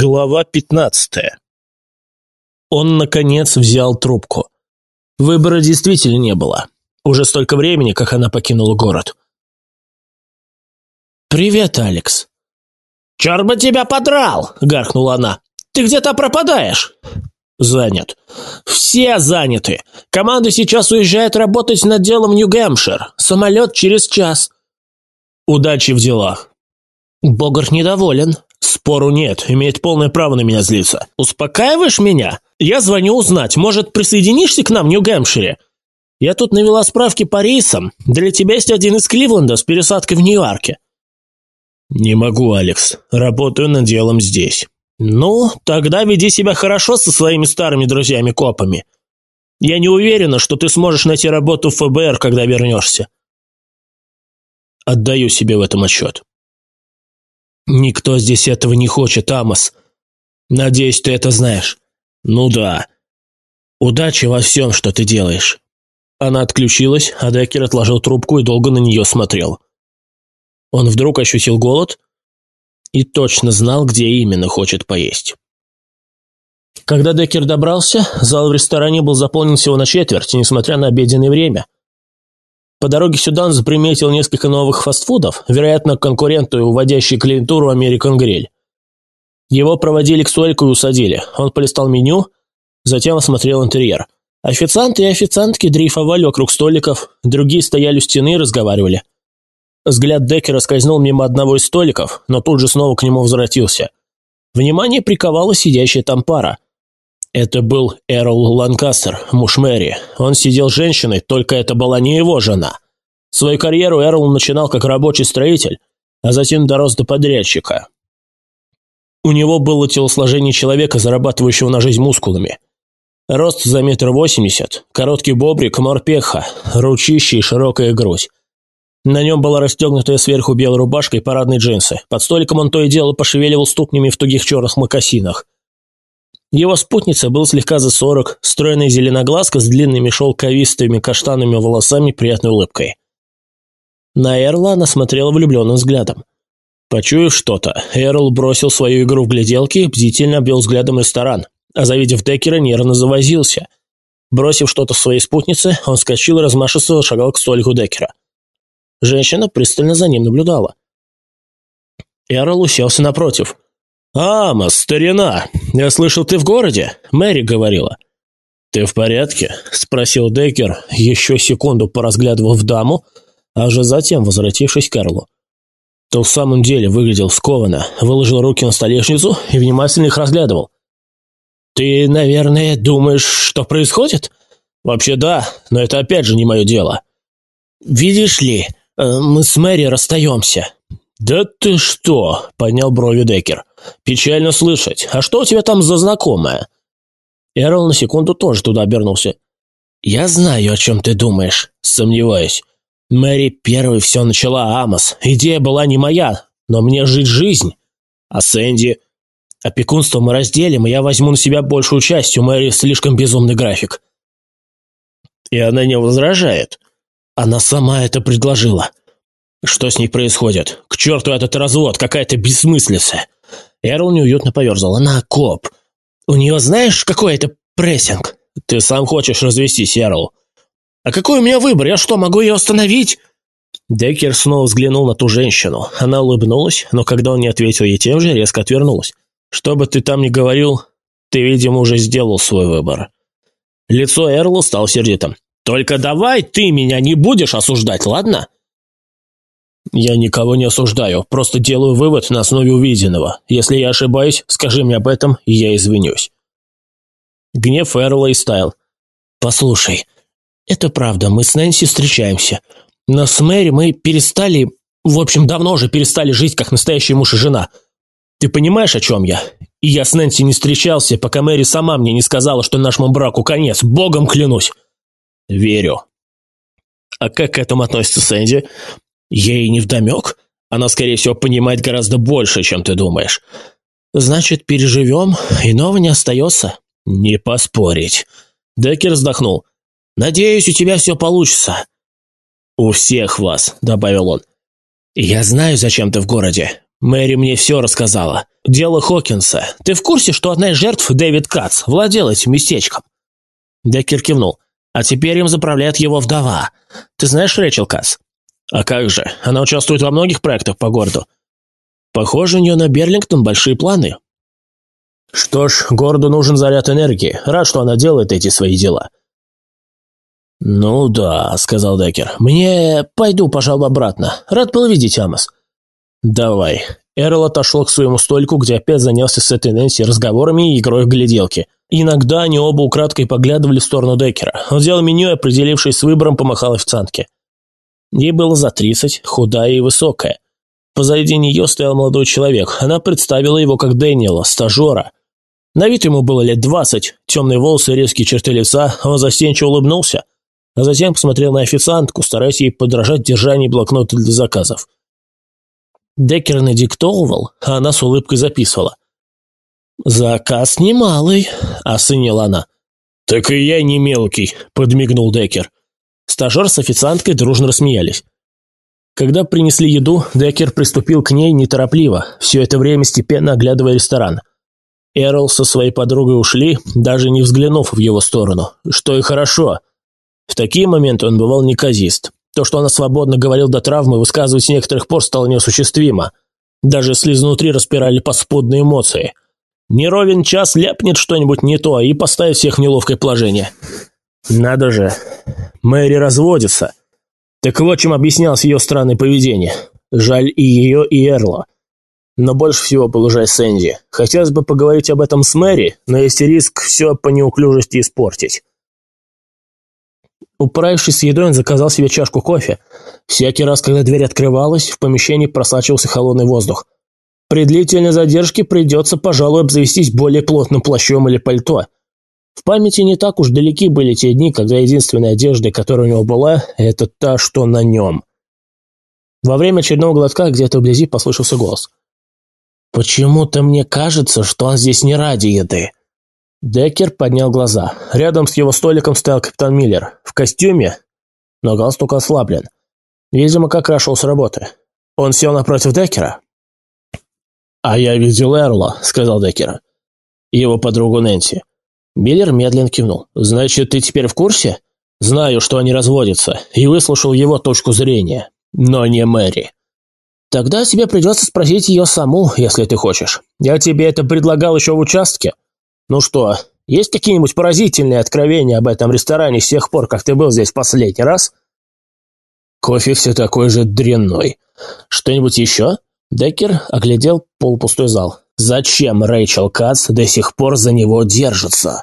Глава пятнадцатая. Он, наконец, взял трубку. Выбора действительно не было. Уже столько времени, как она покинула город. «Привет, Алекс». «Черт бы тебя подрал!» — гаркнула она. «Ты где-то пропадаешь?» «Занят». «Все заняты. Команда сейчас уезжает работать над делом Нью-Гэмпшир. Самолет через час». «Удачи в делах». Богарт недоволен. Спору нет, имеет полное право на меня злиться. Успокаиваешь меня? Я звоню узнать, может, присоединишься к нам в Нью-Гэмпшире? Я тут навела справки по рейсам. Для тебя есть один из Кливленда с пересадкой в Нью-Йорке. Не могу, Алекс. Работаю над делом здесь. Ну, тогда веди себя хорошо со своими старыми друзьями-копами. Я не уверена, что ты сможешь найти работу в ФБР, когда вернешься. Отдаю себе в этом отчет. Никто здесь этого не хочет, Амос. Надеюсь, ты это знаешь. Ну да. Удачи во всем, что ты делаешь. Она отключилась, а Деккер отложил трубку и долго на нее смотрел. Он вдруг ощутил голод и точно знал, где именно хочет поесть. Когда Деккер добрался, зал в ресторане был заполнен всего на четверть, несмотря на обеденное время – по дороге сюда он заприметил несколько новых фастфудов, вероятно, конкуренты, уводящие клиентуру American Grill. Его проводили к столику и усадили. Он полистал меню, затем осмотрел интерьер. Официанты и официантки дрейфовали вокруг столиков, другие стояли у стены и разговаривали. Взгляд Деккера скользнул мимо одного из столиков, но тут же снова к нему возвратился. Внимание приковала сидящая там пара. Это был Эрл Ланкастер, муж Мэри. Он сидел с женщиной, только это была не его жена. Свою карьеру Эрл начинал как рабочий строитель, а затем дорос до подрядчика. У него было телосложение человека, зарабатывающего на жизнь мускулами. Рост за метр восемьдесят, короткий бобрик, морпеха, ручище и широкая грудь. На нем была расстегнутая сверху белая рубашка и парадные джинсы. Под столиком он то и дело пошевеливал ступнями в тугих черных мокасинах. Его спутница был слегка за сорок, стройная зеленоглазка с длинными шелковистыми каштанными волосами приятной улыбкой. На Эрла она смотрела влюбленным взглядом. Почуяв что-то, Эрл бросил свою игру в гляделки и бдительно обвел взглядом ресторан, а завидев Деккера, нервно завозился. Бросив что-то своей спутнице, он вскочил и размашисто шагал к столику Деккера. Женщина пристально за ним наблюдала. Эрл уселся напротив – «Амос, старина! Я слышал, ты в городе?» Мэри говорила. «Ты в порядке?» – спросил Деккер, еще секунду поразглядывав даму, а уже затем возвратившись к Карлу. То в самом деле выглядел скованно, выложил руки на столешницу и внимательно их разглядывал. «Ты, наверное, думаешь, что происходит?» «Вообще да, но это опять же не мое дело». «Видишь ли, э, мы с Мэри расстаемся». «Да ты что?» – поднял брови Деккер. «Печально слышать. А что у тебя там за знакомая?» Эрл на секунду тоже туда обернулся. «Я знаю, о чем ты думаешь. Сомневаюсь. Мэри первой все начала, Амос. Идея была не моя, но мне жить жизнь. А Сэнди... Опекунство мы разделим, и я возьму на себя большую часть, у Мэри слишком безумный график». И она не возражает. Она сама это предложила. Что с ней происходит? К черту этот развод, какая-то бессмыслица. Эрл неуютно поерзал. Она коп. У нее знаешь, какой это прессинг? Ты сам хочешь развестись, Эрл. А какой у меня выбор? Я что, могу ее остановить? Деккер снова взглянул на ту женщину. Она улыбнулась, но когда он не ответил ей тем же, резко отвернулась. Что бы ты там ни говорил, ты, видимо, уже сделал свой выбор. Лицо Эрла стало сердитым. «Только давай ты меня не будешь осуждать, ладно?» «Я никого не осуждаю, просто делаю вывод на основе увиденного. Если я ошибаюсь, скажи мне об этом, и я извинюсь». Гнев Эрла истаял. «Послушай, это правда, мы с Нэнси встречаемся. Но с Мэри мы перестали... В общем, давно уже перестали жить, как настоящий муж и жена. Ты понимаешь, о чем я? И я с Нэнси не встречался, пока Мэри сама мне не сказала, что нашему браку конец. Богом клянусь!» «Верю», а как к этому относится Сэнди? Ей не вдомек? Она, скорее всего, понимает гораздо больше, чем ты думаешь. Значит, переживем, иного не остается. Не поспорить. Деккер вздохнул. Надеюсь, у тебя все получится. У всех вас, добавил он. Я знаю, зачем ты в городе. Мэри мне все рассказала. Дело Хокинса. Ты в курсе, что одна из жертв, Дэвид Кац, владел этим местечком?» Деккер кивнул. «А теперь им заправляет его вдова. Ты знаешь Рэчел Кац?» «А как же? Она участвует во многих проектах по городу. Похоже, у нее на Берлингтон большие планы». «Что ж, городу нужен заряд энергии. Рад, что она делает эти свои дела». «Ну да», — сказал Деккер. «Мне... пойду, пожалуй, обратно. Рад был видеть, Амос». «Давай». Эрл отошел к своему столику, где опять занялся с этой Нэнси разговорами и игрой в гляделки. Иногда они оба украдкой поглядывали в сторону Деккера. Он взял меню и, определившись с выбором, помахал официантке. Ей было за тридцать, худая и высокая. Позади нее стоял молодой человек. Она представила его как Дэниела, стажера. На вид ему было лет двадцать, темные волосы, резкие черты лица. Он застенчиво улыбнулся, а затем посмотрел на официантку, стараясь ей подражать держанию блокнота для заказов. Деккер надиктовывал, а она с улыбкой записывала. «Заказ немалый», — осынила она. «Так и я не мелкий», — подмигнул Деккер. Стажер с официанткой дружно рассмеялись. Когда принесли еду, Деккер приступил к ней неторопливо, все это время степенно оглядывая ресторан. Эрл со своей подругой ушли, даже не взглянув в его сторону, что и хорошо. В такие моменты он бывал неказист. То, что она свободно говорил до травмы, высказывать с некоторых пор стало неосуществимо. Даже если изнутри распирали подспудные эмоции. Не час ляпнет что-нибудь не то и поставит всех в неловкое положение. Надо же, Мэри разводится. Так вот, чем объяснялось ее странное поведение. Жаль и ее, и Эрла. Но больше всего был жаль Сэнди. Хотелось бы поговорить об этом с Мэри, но есть риск все по неуклюжести испортить. Управившись с едой, он заказал себе чашку кофе. Всякий раз, когда дверь открывалась, в помещении просачивался холодный воздух. При длительной задержке придется, пожалуй, обзавестись более плотным плащом или пальто. В памяти не так уж далеки были те дни, когда единственная одежда, которая у него была, это та, что на нем. Во время очередного глотка где-то вблизи послышался голос. «Почему-то мне кажется, что он здесь не ради еды». Деккер поднял глаза. Рядом с его столиком стоял капитан Миллер. В костюме, но галстук ослаблен. Видимо, как раз шел с работы. Он сел напротив Деккера. «А я видел Эрла», — сказал Деккер. «Его подругу Нэнси». Миллер медленно кивнул. «Значит, ты теперь в курсе?» «Знаю, что они разводятся, и выслушал его точку зрения. Но не Мэри». «Тогда тебе придется спросить ее саму, если ты хочешь. Я тебе это предлагал еще в участке». «Ну что, есть какие-нибудь поразительные откровения об этом ресторане с тех пор, как ты был здесь последний раз?» «Кофе все такой же дрянной. Что-нибудь еще?» Деккер оглядел полупустой зал. «Зачем Рэйчел Кац до сих пор за него держится?»